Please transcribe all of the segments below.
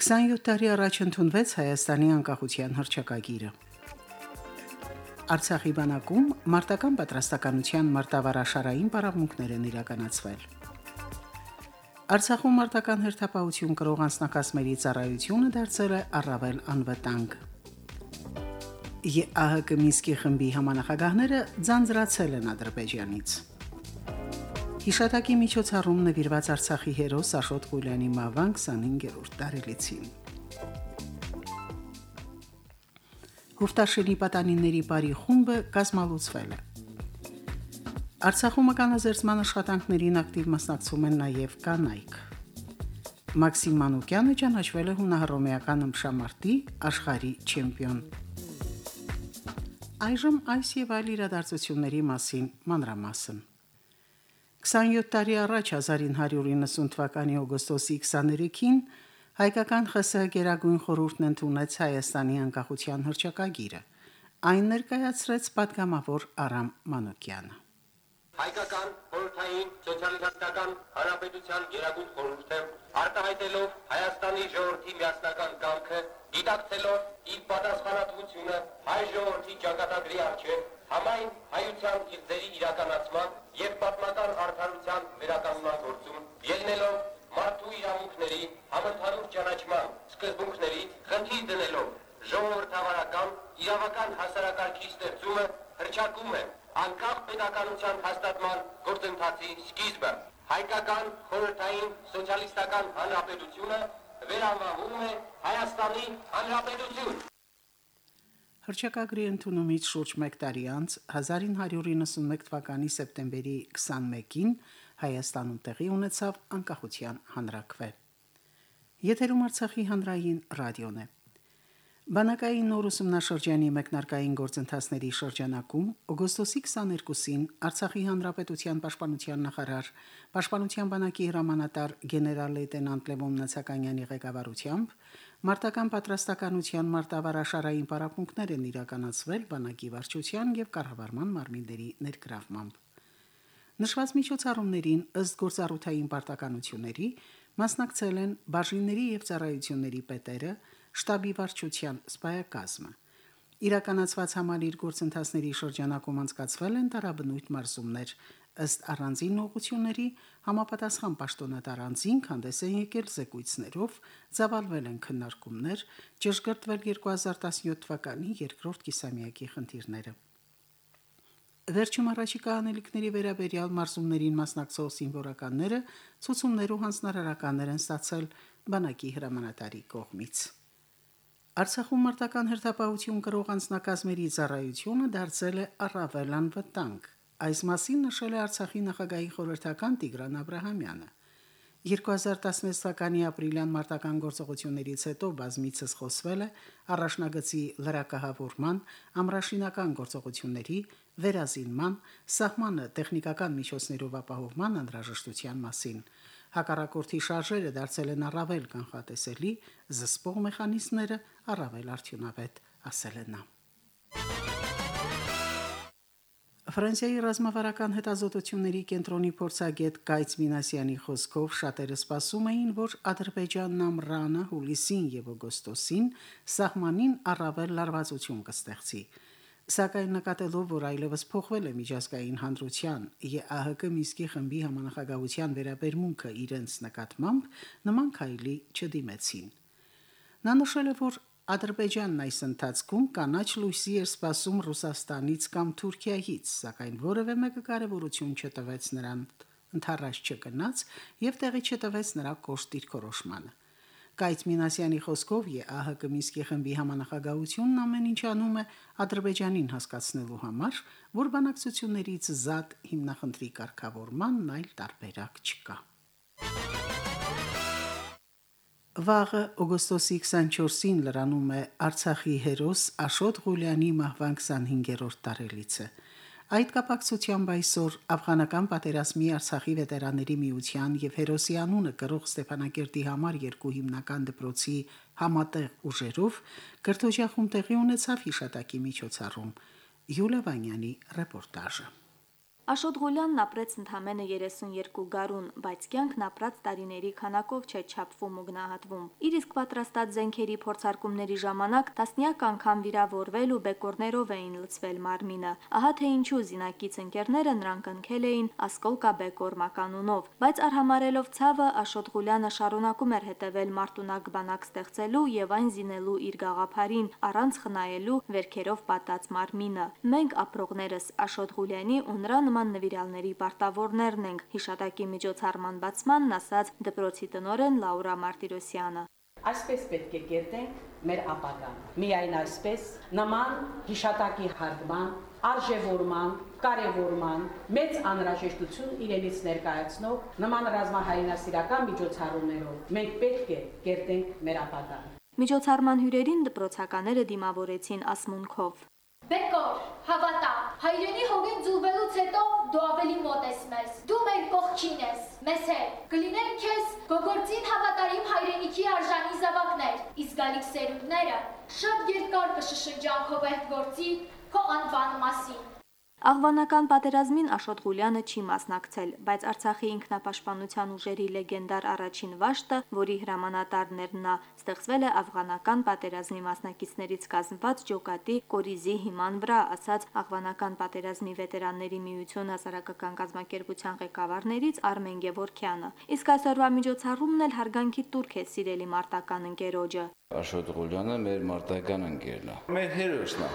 27 տարի առաջ ընդունվեց Հայաստանի անկախության հռչակագիրը։ Արցախի բանակում մարտական պատրաստականության մարտավարաշարային պարապմունքներ են իրականացվել։ Արցախում մարտական հերթապահություն կրող անձնակազմերի ծառայությունը դարձել է առավել անվտանգ։ ԵԱՀԿ Միսկի խմբի համանախագահները ձանձրացել են Ադրբեջանից։ Հիշատակի միջոցառում նվիրված Արցախի հերոս Աշոտ Գուլյանի մահվան 25-րդ տարելիցին։ Հուֆտաշելի պատանիների բարի խումբը կազմալուծվել է։ Արցախում կանազերծման աշխատանքներին ակտիվ մասնակցում են նաև կանայք։ Մաքսիմ Մանուկյանը ճանաչվել է հունահռոմեական ըմբշամարտի աշխարհի չեմպիոն։ Այժմ այս եւ այլ իրադարձությունների մասին մանրամասն։ 27 տարի առաջ 1990 թվականի օգոստոսի 23-ին հայկական ԽՍՀ Գերագույն խորհուրդն ընդունեց Հայաստանի անկախության հռչակագիրը։ Այն ներկայացրեց պատգամավոր Արամ Մանոկյանը։ Հայկական խորհրդային սոցիալիստական հանրապետության Գերագույն խորհուրդը արտահայտելով Հայաստանի ժողովրդի միասնական կամքը, դիտակցելով իր պատասխանատվությունը հայ ժողովրդի ճակատագրի առջև համայն հայության իր ձերի իրականացման եւ պատմական արդարության վերականգնման գործում ելնելով մարդու իրավունքների համընդհանուր ճանաչման սկզբունքների խնդիր դնելով ժողովրդավարական իրավական հասարակարգի ստեղծումը հրճակում է անկախ պետականության հաստատման գործընթացի սկիզբը հայկական խորհրդային սոցիալիստական հանրապետությունը վերանվանում է Հայաստանի հանրապետություն Հրճակագրի ընդունումից շուրջ 1 տարի անց 1991 թվականի սեպտեմբերի 21-ին Հայաստանում տեղի ունեցավ անկախության հանրակրվե։ Եթերում Արցախի հանրային ռադիոն է։ Բանակային նոր ուսումնաշրջանի մեկնարկային գործընթացների շրջանակում օգոստոսի 22-ին Արցախի հանրապետության պաշտպանության նախարար պաշտպանության բանակի հրամանատար գեներալ լեյտենանտ Լևոն Նացականյանի ղեկավարությամբ Մարտական պատրաստականության մարտավարաշարային պարապմունքներ են իրականացվել բանակի վարչության եւ կառավարման մարմինների ներգրավմամբ։ Նշված միջոցառումներին ըստ գործառութային պարտականությունների մասնակցել են բաժինների եւ ծառայությունների պետերը, շտաբի վարչության սպայակազմը։ Իրականացված համալիր գործընթացների շրջանակում անցկացվել են տարաբնույթ մարզումներ, ըստ առանձին ուղությունների համապատասխան պաշտոնատար անձին հանդես են եկել զեկույցներով, ծավալվել են քննարկումներ, ճշգրտվել 2017 թվականի երկրորդ կիսամյակի խնդիրները։ Վերջում առաջիկա անելիքների վերաբերյալ մարզումներին մասնակցող սիմվոլականները ցուցումներ ու հանձնարարականներ են ստացել բանակի հրամանատարի կողմից։ Արցախում մարտական հերթապահություն կրող անձնակազմերի ծառայությունը դարձել է առավել անվտանգ։ Այս մասին նշել է Արցախի նախագահի խորհրդական Տիգրան Աբ รา համյանը։ 2016 թվականի ապրիլյան մարտական գործողություններից հետո բազմիցս խոսվել է առաջնագծի լրակահավորման, ամրաշինական գործողությունների, վերազինման, սահմանը տեխնիկական միջոցներով ապահովման անհրաժեշտության մասին։ Հակառակորդի շարժերը դարձել են առավել կանխատեսելի, զսպող մեխանիզմները առավել արդյունավետ, ասել է նա. Ֆրանսիայի ռազմավարական հետազոտությունների կենտրոնի փորձագետ Կայց Մինասյանի խոսքով շատերը սպասում էին, որ Ադրբեջանն ամռանը, հուլիսին եւ օգոստոսին սահմանին առավել լարվածություն կստեղծի։ Սակայն նկատելով, որ այլևս փոխվել է միջազգային հանդրության ԵԱՀԿ Միսկի խմբի համանախագահության վերաբերմունքը իրենց նկատմամբ, նման քայլի չդիմեցին։ Նա նշել է, որ Ադրբեջանն այս ընթացքում կանաչ լույսի էր սպասում Ռուսաստանից կամ Թուրքիայից, սակայն որևէ մեկը կարևորություն չտվեց նրան. Ընթառաշ չգնաց եւ տեղի չտվեց նրա կոշտ դիրքորոշմանը։ Կայց Մինասյանի խոսքով ԵԱՀԿ Միսկի խմբի համանախագահությունն ամեն ինչ անում է Ադրբեջանին հասկացնելու համար, որ բանակցություններից զատ հիմնախնդրի կարգավորման այլ տարբերակ չկա։ Վաղը օգոստոսի 24-ին լրանում է Արցախի հերոս Աշոտ Ղուլյանի մահվան 25-րդ տարելիցը։ Այդ կապակցությամբ այսօր աֆղանական պատերազմի Արցախի վետերանների միության եւ Հերոսի անունը կրող Ստեփանակերտի համար երկու հիմնական դպրոցի համատեղ ուժերով կրթօջախում տեղի ունեցավ հիշատակի միջոցառում։ Յուլիա Վանյանի ռեպորտաժը։ Աշոտ Ղուլյանն ապրեց ընդամենը 32 գարուն, բայց կյանքն ապրած տարիների քանակով չէ չափվում ու գնահատվում։ Իր իսկ պատրաստած զենքերի փորձարկումների ժամանակ տասնյակ անգամ վիրավորվել ու բեկորներով էին լցվել մարմինը։ Ահա թե ինչու զինակից ընկերները նրան կնքել էին Ասկոլկա բեկոր մականունով, բայց արհամարելով ցավը Աշոտ Ղուլյանը շարունակում էր հետևել մարտունակ բանակ ստեղծելու եւ այն զինելու իր գաղափարին առանց խնայելու վերքերով պատած մարմինը։ Մենք ապրողներս Աշոտ Ղուլյանի ու նրա նման նվիրալների պարտավորներն ենք, հիշատակի միջոցառման բացմանն ասաց դպրոցի տնորեն Լաուրա Մարտիրոսյանը։ Այսպես պետք է կերտենք մեր ապագան։ Միայն այսպես նման հիշատակի հարգման, արժևորման, կարևորման մեծ անհրաժեշտություն իրենից ներկայացնող նման ռազմահայինասիրական միջոցառումներով մենք պետք է կերտենք մեր ապագան։ Միջոցառման հյուրերին դպրոցականները դիմավորեցին ասմունքով։ Բեկոր, հավատա, հայրենի հողին ձուլվելուց հետո դու ավելի մոտ ես մեզ։ Դու մեր կողքին ես, մեզ հետ։ Կլինենք քեզ գողորձին հավատարիմ հայրենիքի արժանի զավակներ, իսկ գալիք սերունդները շատ երկար կշշնջան քո վեհ գործի, քո անվան մասին։ Աղվանական պատերազմին Աշոտ Ղուլյանը չի մասնակցել, բայց Արցախի ինքնապաշտպանության ուժերի լեգենդար առաջին վաշտը, որի հրամանատարներն նա ստեղծվել է աֆղանական պատերազմի մասնակիցներից կազմված ջոկատի կորիզի հիման վրա, ասաց Աղվանական պատերազմի վետերանների միություն հասարակական կազմակերպության ղեկավարներից Արմեն Գևորքյանը։ Իսկ այսօրվա միջոցառումն էլ հարգանքի տուրք է սիրելի մարտական ընկերոջը։ Աշոտ Ղուլյանը մեր մարտական ընկերն է։ Մեր հերոսն է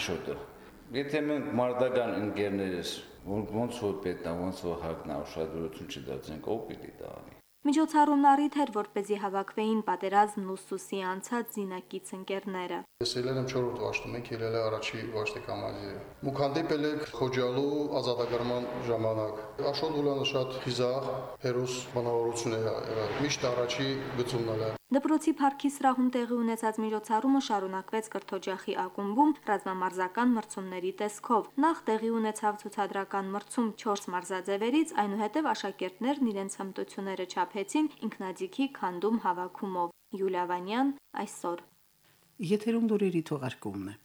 Աշոտը։ Եթե մենք մարտական ընկերներս ոնց որ պետք է, ոնց որ հակնա ուշադրություն չդարձենք, ով պիտի դա անի։ Միջոցառումն առիթ էր, որպեսզի հավաքվեին պատերազմն ու սուսի անցած զինակից ընկերները։ Ես ելել եմ 4-րդ վաշտում, ենք ելել է առաջի վաշտի կամազի։ Մուք հանդիպել եք Խոջալու ազատագրման ժամանակ։ Աշոտ Ուլյանը շատ խիզախ, հերոս բանավորություն է եղել։ Միշտ առաջի գծումն է Դպրոցի парքի սրահում տեղի ունեցած միջոցառումը շարունակվեց կրթօջախի ակումբում ռազմամարզական մրցումների տեսքով։ Նախ տեղի ունեցավ ցուցադրական մրցում 4 մարզաձևերից, այնուհետև աշակերտներն իրենց հմտությունները չափեցին ինքնադիքի քանդում հավաքումով։ Յուլիա Վանյան այսօր։ Եթերում դուրերի թողարկումն է։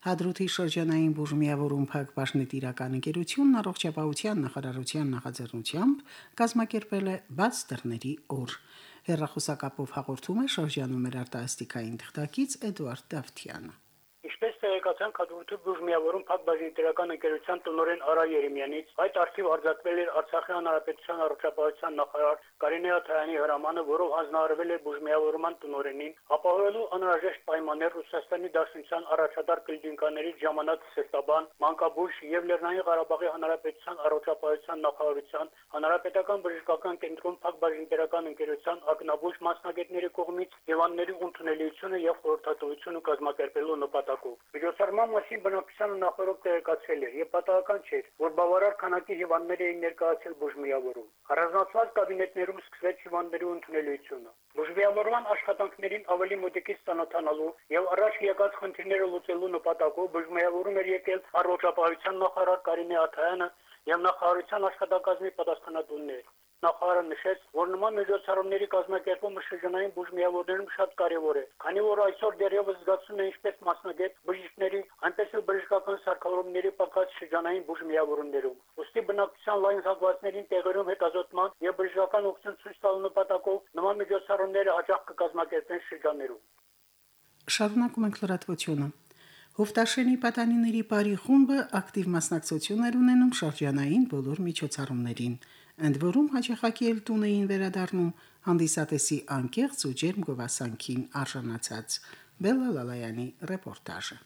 Հադրութի շրջանային բուժմիավորում փակ Պաշնետիրական ընկերությունն առողջապահության նախարարության նախաձեռնությամբ կազմակերպել է բաց դռների օր։ որ Հերրախոսակապով հաղորդում է շրջանում մեր արտասթիկային թղթակից Էդուարդ Դավթյանը։ Ինչպես տեղեկացան Քադրութի բուժմիավորում Փակ բաժնետիրական ընկերության տնօրեն Արա Երեմյանից, այդ արխիվ արձակվել էր Արցախի հանրապետության առողջապահության նախարար Կարինե Աթայանի հրամանը, որով հանձնարարվել է բուժմիավորման տնօրենին, ապահովելու անհրաժեշտ պայմաններ Ռուսաստանի Դաշնության առաջատար կլինիկաների ժամանակ սերտաբան, մանկաբույժ եւ Լեռնային Ղարաբաղի հանրապետության առողջապահության նախարարության հանրապետական բժշկական կենտրոն Փակ բաժնետիրական ընկերության ակնաբույժ մասնագետների կողմից Եվանների ընդունելիությունը եւ խորհրդատվությունը կազմակերպելու նպատակով։ Միջոցառման մասին բնակչությանը նախորդ տեղեկացել էր եւ պատահական չէր, որ բավարար քանակի հիվանդներ էին ներկայացել բուժմիավորում։ Առանձնացված կաբինետներում սկսվեց հիվանդների ընդունելությունը։ Բուժմիավորման աշխատանքներին ավելի մոտիկից ծանոթանալու եւ առաջ եկած խնդիրները լուծելու նպատակով բուժմիավորում էր եկել առողջապահության նախարար Կարինե Աթայանը եւ նախարարության աշխատակազմի պատասխանատուներ։ Նախարարը նշեց, որ նման միջոցառումների կազմակերպումը շրջանային բուժմիավորներում շատ կարևոր է, քանի որ այսօր դեռևս զգացում է ինչպես մասնագետ բժիշկների, այնպես էլ բժշկական սարքավորումների պակաս շրջանային բուժմիավորումներում։ Ոստի բնակչության լայն զարգացումներին տեղերում հետազոտման եւ բժշկական օգնություն ցույց տալու նպատակով նման միջոցառումները հաջող կկազմակերպեն շրջաններում։ Շարունակում ենք լրատվությունը։ Հովտաշենի պատանիների բարի խումբը ակտիվ մասնակցություններ ունենում շրջանային բոլոր միջոցառումներին ընդ որում հաջողակի էլ տուն էին վերադառնում հանդիսատեսի անկեղծ ու ջերմ գովասանքին արժանացած. Բելլա Լալայանի ռեպորտաժը։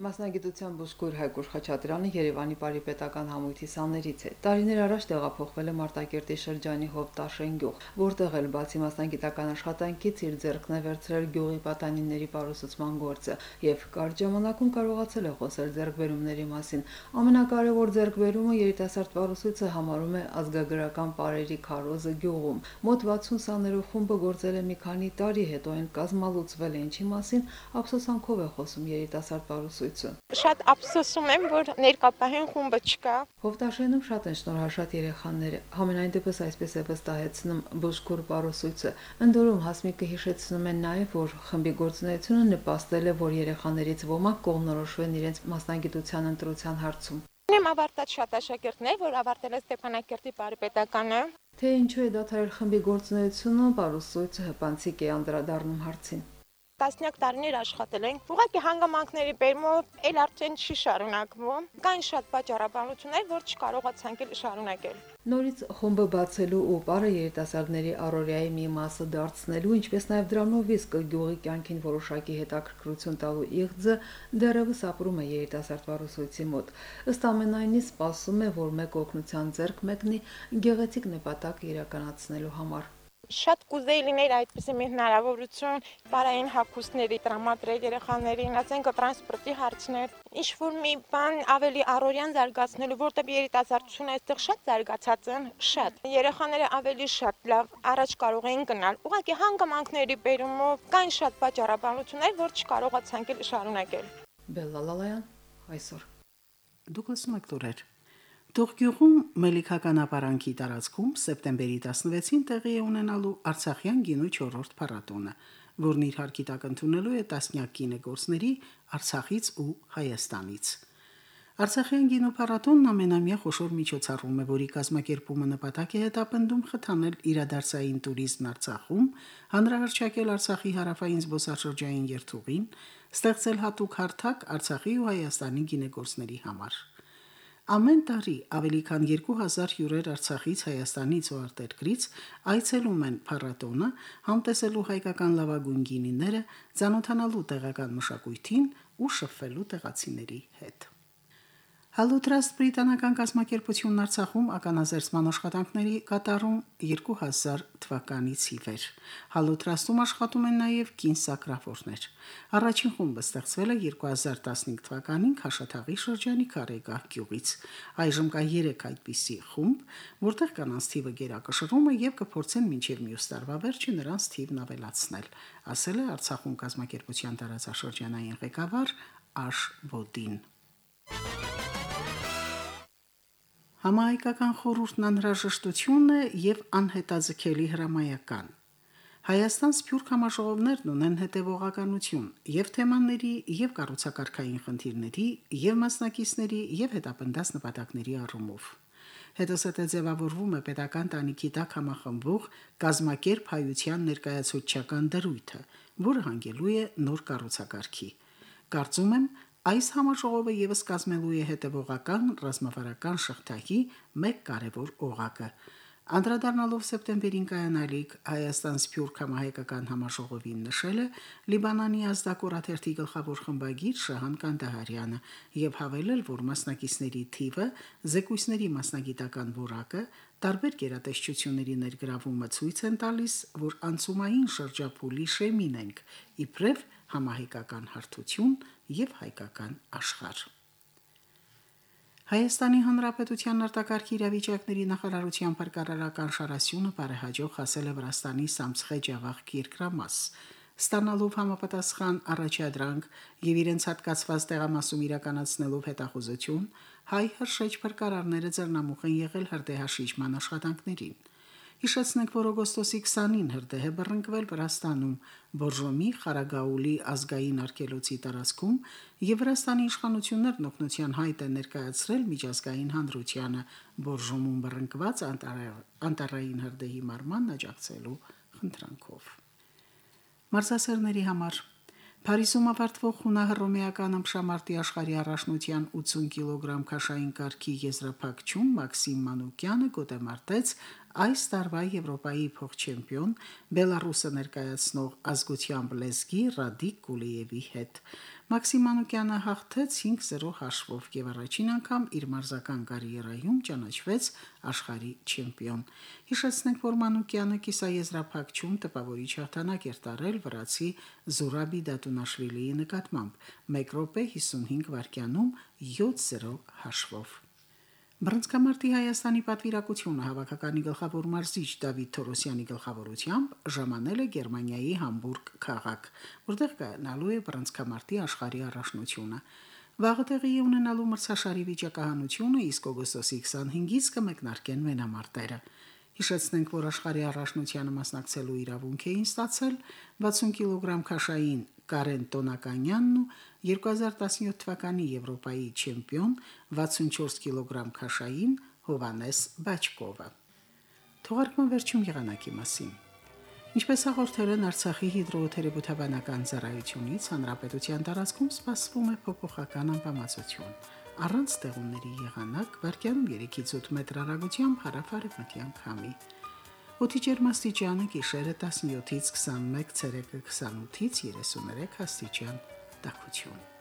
Մասնագիտության բուժքույր Հայկուր Խաչատրյանը Երևանի Պարի պետական համույթի սաներից է։ Տարիներ առաջ տեղափոխվել է Մարտակերտի շրջանի Հովտաշեն գյուղ, որտեղ էլ բացի մասնագիտական աշխատանքից իր ձեռքն է վերցրել գյուղի պատանիների պարուսուցման գործը եւ կարճ ժամանակում կարողացել է խոսել ձեռքբերումների մասին։ Ամենակարևոր ձեռքբերումը երիտասարդ պարուսույցը համարում է ազգագրական պարերի քարոզը գյուղում։ Մոտ 60 սաներով խումբը գործել է մի քանի տարի, հետո այն կազմալուծվել է, ինչի մասին ափսոսանքով է խոսում երիտասարդ պարուսույց ցույցը։ Շատ ափսոսում եմ, որ ներկապահեն խումբը չկա։ Հովտաշենում շատ են շնորհաշատ երեխաները։ Համենայն դեպս այսպես է վստահեցնում Բուժկուր Պարոսույցը։ Ընդորում հասմիկը հիշեցնում են նաև, որ խմբի գործունեությունը նպաստել է, որ երեխաներից ոմանք կողմնորոշվեն իրենց մասնագիտության ընտրության հարցում։ Ունեմ ավարտած շատ աշակերտներ, որ ավարտել է Ստեփանակերտի բարեպետականը։ Թե ինչու է դադարել խմբի գործունեությունը, Պարոսույցը հպանցիկ է անդրադառնում հարցին տասնյակ տարիներ աշխատել ենք։ Ուղղակի հանգամանքների բերումով ել արդեն չի շարունակվում։ Կան շատ պատճառաբանություններ, որ չկարողացանք էլ շարունակել։ Նորից խումբը բացելու ու բարը երիտասարդների առօրյայի մի մասը դարձնելու, ինչպես նաև դրանով իսկ գյուղի կյանքին որոշակի հետաքրքրություն տալու իղձը դեռևս ապրում է երիտասարդ վարուսույցի մոտ։ Ըստ ամենայնի սպասում է, որ մեկ օգնության ձեռք մեկնի գեղեցիկ նպատակ իրականացնելու համար շատ կուզեի լիներ այդպիսի մի հնարավորություն բարային հակոստների տրամադրել երեխաներին, ասենք տրանսպորտի հարցներ, ինչ որ մի բան ավելի առօրյան զարգացնելու, որտեղ երիտասարդությունը այստեղ շատ զարգացած են, շատ։ Երեխաները ավելի շատ լավ առաջ կարող են գնալ։ Ուղղակի հանգամանքների բերումով կան շատ պատճառաբանություններ, որ չկարողացանք շարունակել։ Բելլալալայան այսօր Դուք լսում եք դուրեր Տողյուղում մելիքական ապարանքի տարածքում սեպտեմբերի 16-ին տեղի է ունենալու Արցախյան գինու 4-րդ փառատոնը, որն իր հարկի տակ ընդունելու է տասնյակ գինեգործների Արցախից ու Հայաստանից։ Արցախյան գինու փառատոնն ամենամյա խոշոր միջոցառում է, որի կազմակերպումը նպատակ է հետապնդում խթանել իրադարձային туриզմն Արցախում, հանրահրճակել Արցախի հարավային զբոսաշրջային երթուղին, ստեղծել հատուկ հարթակ Արցախի ու Հայաստանի գինեգործների համար։ Ամեն տարի ավելի քան 2000 հյուրեր Արցախից, Հայաստանից ու արտերկրից այցելում են փառատոնը, համտեսելու հայկական լավագույն գինիները, ցանոթանալու տեղական մշակույթին ու շփվելու տեղացիների հետ։ Հալուտրաստ բրիտանական կազմակերպությունն Արցախում ականազերծման աշխատանքների կատարում 2000 թվականից ի վեր։ Հալուտրաստում աշխատում են նաև կինսակրավորներ։ Առաջին խումբը ստեղծվել է 2015 թվականին Խաշաթաղի շրջանի Կարեգահ գյուղից։ Այժմ կա 3 այդպիսի խումբ, որտեղ կանանց թիվը գերակշռում է եւ կփորձեն մինչև մյուս տարվա վերջը նրանց թիվն ավելացնել, ասել է Արցախում կազմակերպության տարածաշրջանային ղեկավար Աշ Բոդին։ Համահայկական խորհուրդն անհրաժեշտություն է եւ անհետաձգելի հրամայական։ Հայաստան սփյուռք համաժողովներն ունեն հետևողականություն եւ թեմաների եւ կառուցակարգային խնդիրների եւ մասնակիցների եւ հետապնդած նպատակների առումով։ Հետոսետը ձևավորվում է պետական տանիքի տակ համախմբող գազམ་ակերպ հայության ներկայացուցչական դրույթը, որը հանգելու է նոր կառուցակարգի։ Կարծում եմ, Այս համաժողովը եւս կազմելու է հետևողական ռազմավարական շղթայի մեկ կարևոր օղակը։ Անդրադառնալով սեպտեմբերին կայանալիք Հայաստան Սփյուռք համահայկական համաժողովին նշել է Լիբանանի ազդակորաթերթի գլխավոր խմբագիր Շահան Կանդահարյանը եւ հավելել, որ մասնակիցների թիվը, զեկույցների մասնագիտական որակը, տարբեր գերատեսչությունների ներգրավումը ցույց են տալիս, որ անցումային շրջափուլի շեմին ենք, իբրև համահայկական հարթություն եւ հայկական աշխարհ։ Հայաստանի Հանրապետության արտակարգ իրավիճակների նախարարության պարկարարական շարասյունը բարեհաջող հասել է Վրաստանի Սամցխե ջավախ երկրամաս, ստանալով համապատասխան առաջադրանք եւ իրենց հատկացված տեղամասում իրականացնելով հետախուզություն, հայ հրշեջ պարկարարները ձեռնամուխ են եղել հրդեհաշիջման աշխատանքներին։ Հիշեցնենք, որ օգոստոսի 20-ին հրդեհ է բռնկվել Վրաստանում Բորժոմի Խարագաուլի ազգային արգելոցի տարածքում եւ Վրաստանի իշխանություններն օգնության հայտ են ներկայացրել միջազգային հանրությանը Բորժոմում բռնկված անտարային հրդեհի մարման աջակցելու խնդրանքով։ Մարզասերների համար Փարիզում ավարտվող խունահռոմեական ըմբշամարտի աշխարհի առաջնության 80 կիլոգրամ քաշային կարգի եզրափակչում Մաքսիմ Մանուկյանը գոտեմարտեց այս տարվա Եվրոպայի փոխչեմպիոն Բելարուսը ներկայացնող ազգությամբ լեզգի Ռադիկ Գուլիևի հետ։ Մաքսիմ Մանուկյանը հաղթեց 5-0 հաշվով եւ առաջին անգամ իր մարզական կարիերայում ճանաչվեց աշխարհի չեմպիոն։ Հիշեցնենք, որ Մանուկյանը կիսաեզրափակչում տպավորիչ հաղթանակ էր տարել վրացի Զուրաբի Դատունաշվիլիի նկատմամբ 1 րոպե 55 վայրկյանում 7-0 հաշվով։ Բրոնզկամարտի Հայաստանի պատվիրակությունը հավաքականի գլխավոր մարզիչ Դավիթ Թորոսյանի գլխավորությամբ ժամանել է Գերմանիայի Համբուրգ քաղաք, որտեղ կայանալու է բրոնզկամարտի աշխարհի առաջնությունը։ Վաղը տեղի ունենալու մրցաշարի վիճակահանությունը իսկ օգոստոսի 25-ից կմեկնարկեն մենամարտերը։ Հիշեցնենք, որ աշխարհի առաջնությանը մասնակցելու իրավունք էին ստացել 60 կիլոգրամ քաշային Կարեն Տոնականյանն ու 2017 թվականի Եվրոպայի չեմպիոն 64 կիլոգրամ քաշային Հովանես Բաչկովը։ Թողարկման վերջում եղանակի մասին։ Ինչպես հաղորդել են Արցախի հիդրոթերապևտաբանական ծառայությունից, հանրապետության տարածքում սպասվում է փոփոխական անբավարարություն։ Առանց ստեղումների եղանակ վարկյանում 3-ից 8 մետր հեռագությամբ հարավարևմտյան քամի։ Օդի ջերմաստիճանը գիշերը 17-ից 21, ցերեկը 28-ից 33 աստիճան տաքություն։